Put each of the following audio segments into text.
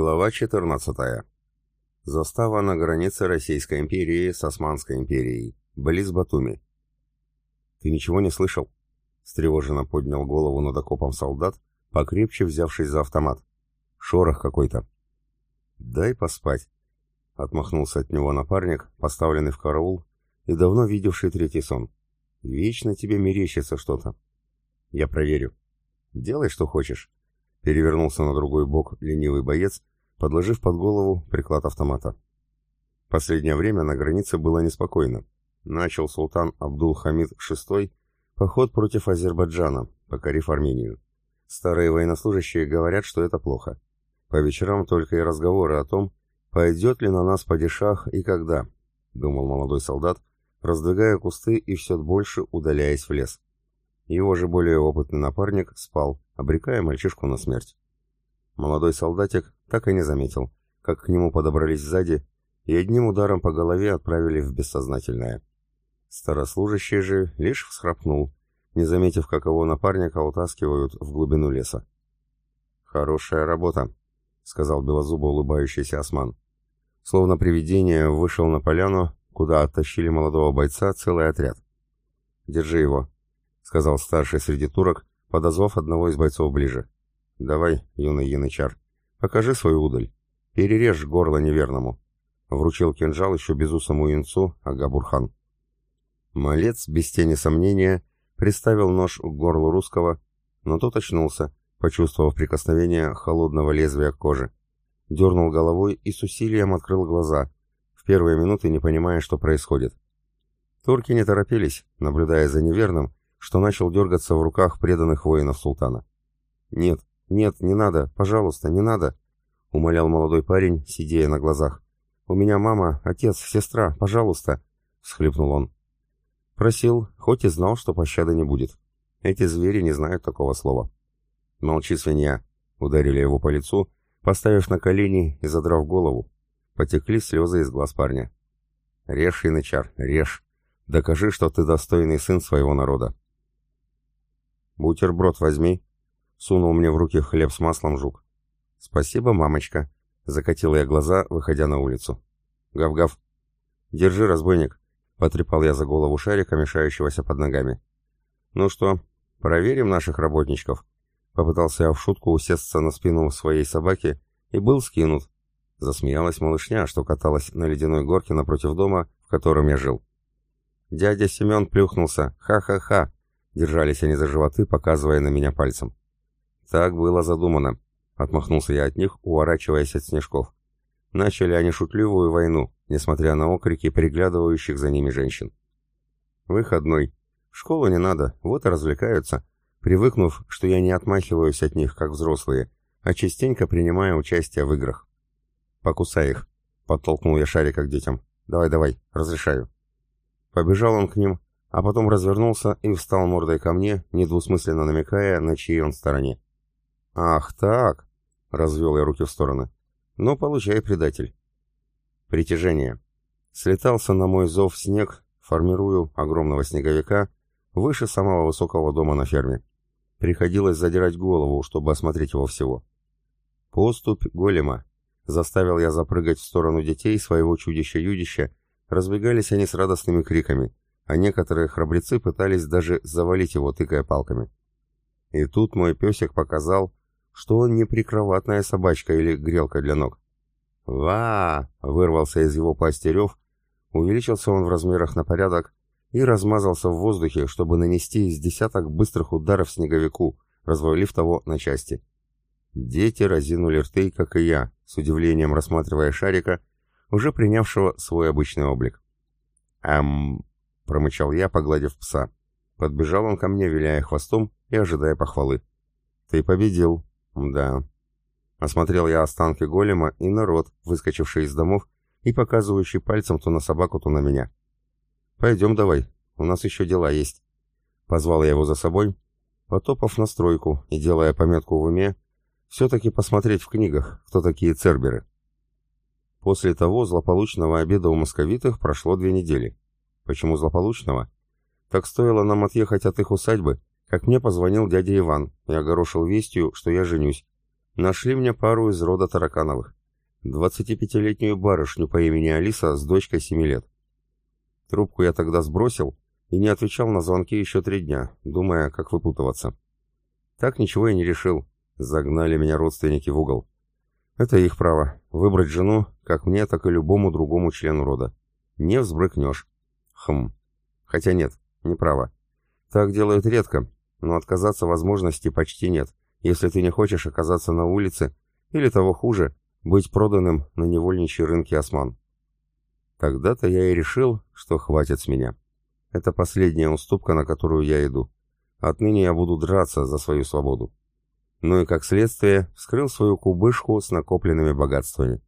Глава 14. Застава на границе Российской империи с Османской империей. Близ Батуми. «Ты ничего не слышал?» Стревоженно поднял голову над окопом солдат, покрепче взявшись за автомат. «Шорох какой-то». «Дай поспать», — отмахнулся от него напарник, поставленный в караул и давно видевший третий сон. «Вечно тебе мерещится что-то». «Я проверю». «Делай, что хочешь». Перевернулся на другой бок ленивый боец, подложив под голову приклад автомата. Последнее время на границе было неспокойно. Начал султан Абдул-Хамид VI поход против Азербайджана, покорив Армению. Старые военнослужащие говорят, что это плохо. По вечерам только и разговоры о том, пойдет ли на нас падишах и когда, думал молодой солдат, раздвигая кусты и все больше удаляясь в лес. Его же более опытный напарник спал, обрекая мальчишку на смерть. Молодой солдатик так и не заметил, как к нему подобрались сзади и одним ударом по голове отправили в бессознательное. Старослужащий же лишь всхрапнул, не заметив, как его напарника утаскивают в глубину леса. «Хорошая работа», — сказал белозубо улыбающийся осман. Словно привидение вышел на поляну, куда оттащили молодого бойца целый отряд. «Держи его», — сказал старший среди турок, подозвав одного из бойцов ближе. «Давай, юный янычар, покажи свою удаль. Перережь горло неверному». Вручил кинжал еще безусому юнцу Агабурхан. Малец, без тени сомнения, приставил нож к горлу русского, но тот очнулся, почувствовав прикосновение холодного лезвия к коже. Дернул головой и с усилием открыл глаза, в первые минуты не понимая, что происходит. Турки не торопились, наблюдая за неверным, что начал дергаться в руках преданных воинов султана. «Нет, нет, не надо, пожалуйста, не надо», — умолял молодой парень, сидея на глазах. «У меня мама, отец, сестра, пожалуйста», — всхлипнул он. Просил, хоть и знал, что пощады не будет. Эти звери не знают такого слова. «Молчи, свинья», — ударили его по лицу, поставив на колени и задрав голову. Потекли слезы из глаз парня. «Режь, Янычар, режь. Докажи, что ты достойный сын своего народа». «Бутерброд возьми», — сунул мне в руки хлеб с маслом жук. «Спасибо, мамочка», — закатила я глаза, выходя на улицу. «Гав-гав». «Держи, разбойник», — потрепал я за голову шарика, мешающегося под ногами. «Ну что, проверим наших работничков?» Попытался я в шутку усесться на спину своей собаки и был скинут. Засмеялась малышня, что каталась на ледяной горке напротив дома, в котором я жил. Дядя Семен плюхнулся. Ха-ха-ха. Держались они за животы, показывая на меня пальцем. «Так было задумано», — отмахнулся я от них, уворачиваясь от снежков. Начали они шутливую войну, несмотря на окрики приглядывающих за ними женщин. Выходной. В школу не надо, вот и развлекаются, привыкнув, что я не отмахиваюсь от них, как взрослые, а частенько принимаю участие в играх. «Покусай их», — подтолкнул я шарика к детям. «Давай-давай, разрешаю». Побежал он к ним, а потом развернулся и встал мордой ко мне, недвусмысленно намекая, на чьей он стороне. «Ах так!» — развел я руки в стороны. «Ну, получай, предатель». Притяжение. Слетался на мой зов снег, формирую огромного снеговика выше самого высокого дома на ферме. Приходилось задирать голову, чтобы осмотреть его всего. Поступь голема. Заставил я запрыгать в сторону детей своего чудища-юдища, разбегались они с радостными криками — а некоторые храбрецы пытались даже завалить его, тыкая палками. И тут мой песик показал, что он не прикроватная собачка или грелка для ног. «Ва!» — вырвался из его пасти рев, увеличился он в размерах на порядок и размазался в воздухе, чтобы нанести из десяток быстрых ударов снеговику, развалив того на части. Дети разинули рты, как и я, с удивлением рассматривая шарика, уже принявшего свой обычный облик. «Эм, промычал я, погладив пса. Подбежал он ко мне, виляя хвостом и ожидая похвалы. «Ты победил!» «Да». Осмотрел я останки голема и народ, выскочивший из домов и показывающий пальцем то на собаку, то на меня. «Пойдем давай, у нас еще дела есть». Позвал я его за собой, потопав на стройку и делая пометку в уме, все-таки посмотреть в книгах, кто такие церберы. После того злополучного обеда у московитых прошло две недели. Почему злополучного? Так стоило нам отъехать от их усадьбы, как мне позвонил дядя Иван и огорошил вестью, что я женюсь. Нашли мне пару из рода Таракановых. 25-летнюю барышню по имени Алиса с дочкой 7 лет. Трубку я тогда сбросил и не отвечал на звонки еще три дня, думая, как выпутываться. Так ничего и не решил. Загнали меня родственники в угол. Это их право — выбрать жену, как мне, так и любому другому члену рода. Не взбрыкнешь. Хм. Хотя нет, не право. Так делают редко, но отказаться возможности почти нет, если ты не хочешь оказаться на улице, или того хуже, быть проданным на невольничьи рынки осман. Тогда-то я и решил, что хватит с меня. Это последняя уступка, на которую я иду. Отныне я буду драться за свою свободу. Ну и как следствие, вскрыл свою кубышку с накопленными богатствами.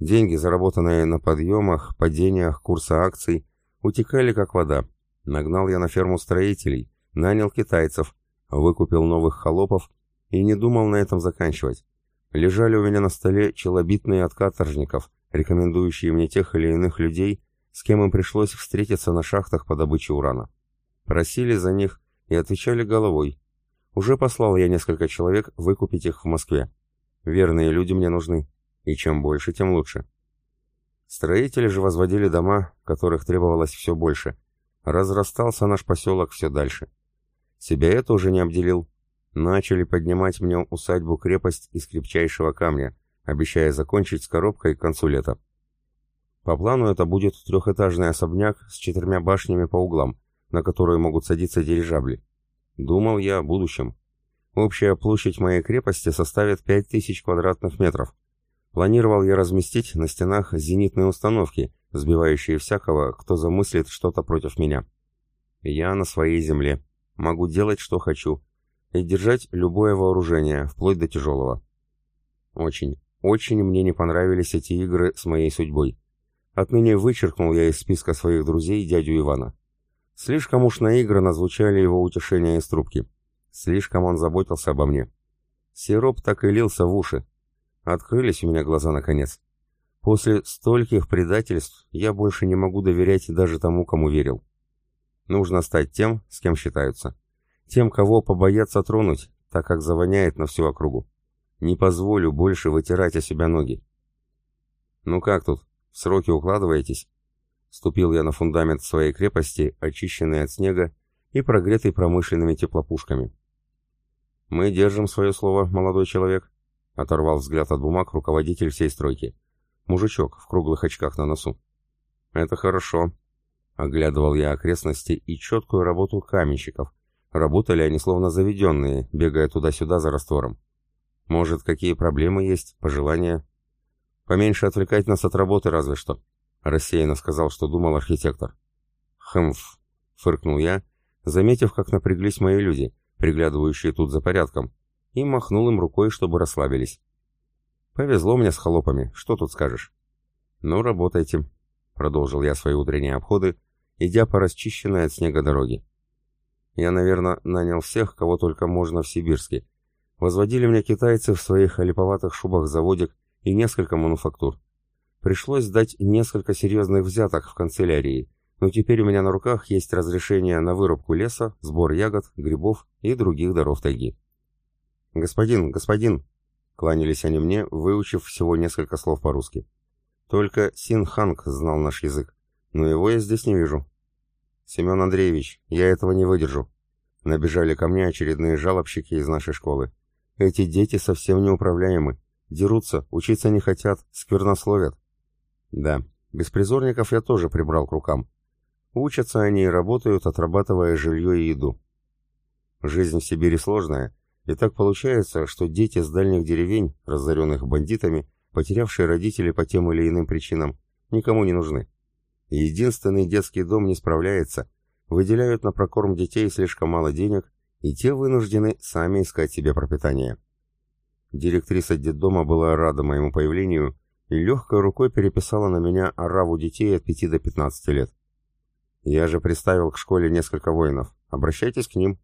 Деньги, заработанные на подъемах, падениях курса акций, утекали как вода. Нагнал я на ферму строителей, нанял китайцев, выкупил новых холопов и не думал на этом заканчивать. Лежали у меня на столе челобитные от каторжников, рекомендующие мне тех или иных людей, с кем им пришлось встретиться на шахтах по добыче урана. Просили за них и отвечали головой. Уже послал я несколько человек выкупить их в Москве. Верные люди мне нужны, и чем больше, тем лучше. Строители же возводили дома, которых требовалось все больше. Разрастался наш поселок все дальше. Себя я тоже не обделил. Начали поднимать мне усадьбу-крепость из крепчайшего камня, обещая закончить с коробкой к концу лета. По плану это будет трехэтажный особняк с четырьмя башнями по углам, на которые могут садиться дирижабли. Думал я о будущем. Общая площадь моей крепости составит 5000 квадратных метров. Планировал я разместить на стенах зенитные установки, сбивающие всякого, кто замыслит что-то против меня. Я на своей земле. Могу делать, что хочу. И держать любое вооружение, вплоть до тяжелого. Очень, очень мне не понравились эти игры с моей судьбой. Отныне вычеркнул я из списка своих друзей дядю Ивана. Слишком уж наигранно звучали его утешения из трубки. Слишком он заботился обо мне. Сироп так и лился в уши. Открылись у меня глаза наконец. После стольких предательств я больше не могу доверять даже тому, кому верил. Нужно стать тем, с кем считаются. Тем, кого побоятся тронуть, так как завоняет на всю округу. Не позволю больше вытирать о себя ноги. Ну как тут? В сроки укладываетесь?» Ступил я на фундамент своей крепости, очищенный от снега и прогретый промышленными теплопушками. «Мы держим свое слово, молодой человек», — оторвал взгляд от бумаг руководитель всей стройки. Мужичок в круглых очках на носу. «Это хорошо», — оглядывал я окрестности и четкую работу каменщиков. Работали они словно заведенные, бегая туда-сюда за раствором. «Может, какие проблемы есть, пожелания?» Поменьше отвлекать нас от работы разве что. Рассеянно сказал, что думал архитектор. Хмф, фыркнул я, заметив, как напряглись мои люди, приглядывающие тут за порядком, и махнул им рукой, чтобы расслабились. Повезло мне с холопами, что тут скажешь? Ну, работайте, продолжил я свои утренние обходы, идя по расчищенной от снега дороге. Я, наверное, нанял всех, кого только можно в Сибирске. Возводили мне китайцы в своих олиповатых шубах заводик и несколько мануфактур. Пришлось дать несколько серьезных взяток в канцелярии, но теперь у меня на руках есть разрешение на вырубку леса, сбор ягод, грибов и других даров тайги. «Господин, господин!» — кланялись они мне, выучив всего несколько слов по-русски. Только Син Ханг знал наш язык, но его я здесь не вижу. «Семен Андреевич, я этого не выдержу!» Набежали ко мне очередные жалобщики из нашей школы. «Эти дети совсем неуправляемы. Дерутся, учиться не хотят, сквернословят. Да, беспризорников я тоже прибрал к рукам. Учатся они и работают, отрабатывая жилье и еду. Жизнь в Сибири сложная, и так получается, что дети с дальних деревень, разоренных бандитами, потерявшие родителей по тем или иным причинам, никому не нужны. Единственный детский дом не справляется, выделяют на прокорм детей слишком мало денег, и те вынуждены сами искать себе пропитание. Директриса детдома была рада моему появлению и легкой рукой переписала на меня ораву детей от 5 до 15 лет. Я же представил к школе несколько воинов. Обращайтесь к ним.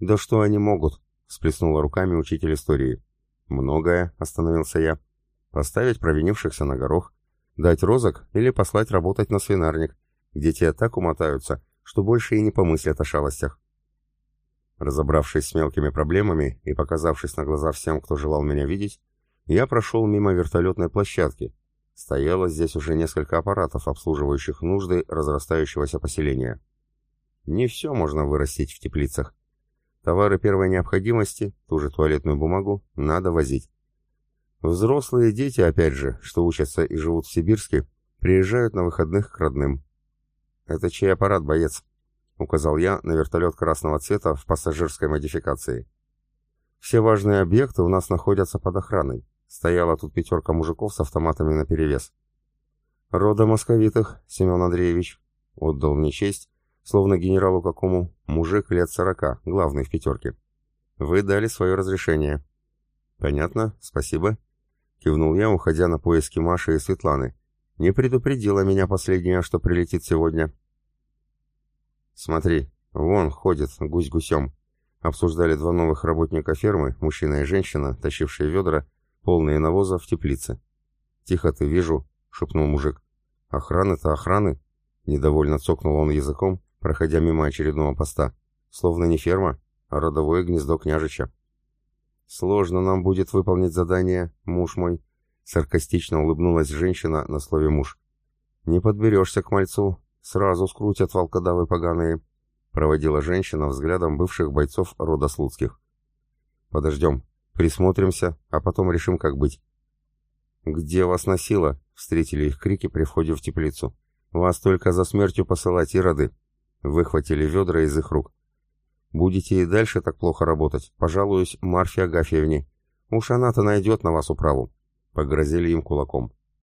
Да что они могут? Сплеснула руками учитель истории. Многое, остановился я. Поставить провинившихся на горох, дать розок или послать работать на свинарник, где те так умотаются, что больше и не помыслят о шалостях. Разобравшись с мелкими проблемами и показавшись на глаза всем, кто желал меня видеть, я прошел мимо вертолетной площадки. Стояло здесь уже несколько аппаратов, обслуживающих нужды разрастающегося поселения. Не все можно вырастить в теплицах. Товары первой необходимости, ту же туалетную бумагу, надо возить. Взрослые дети, опять же, что учатся и живут в Сибирске, приезжают на выходных к родным. «Это чей аппарат, боец?» — указал я на вертолет красного цвета в пассажирской модификации. «Все важные объекты у нас находятся под охраной. Стояла тут пятерка мужиков с автоматами наперевес. «Рода московитых, Семен Андреевич», — отдал мне честь, словно генералу какому, мужик лет сорока, главный в пятерке. «Вы дали свое разрешение». «Понятно, спасибо», — кивнул я, уходя на поиски Маши и Светланы. «Не предупредила меня последняя, что прилетит сегодня». «Смотри, вон ходит гусь гусем», — обсуждали два новых работника фермы, мужчина и женщина, тащившие ведра, полные навоза в теплице. «Тихо ты, вижу», — шепнул мужик. «Охраны-то охраны», — недовольно цокнул он языком, проходя мимо очередного поста. «Словно не ферма, а родовое гнездо княжича». «Сложно нам будет выполнить задание, муж мой», — саркастично улыбнулась женщина на слове «муж». «Не подберешься к мальцу, сразу скрутят волкодавы поганые», — проводила женщина взглядом бывших бойцов рода Слуцких. «Подождем», Присмотримся, а потом решим, как быть. «Где вас носило?» — встретили их крики при входе в теплицу. «Вас только за смертью посылать, ироды!» Выхватили ведра из их рук. «Будете и дальше так плохо работать, пожалуюсь Марфе Агафьевне. Уж она-то найдет на вас управу». Погрозили им кулаком.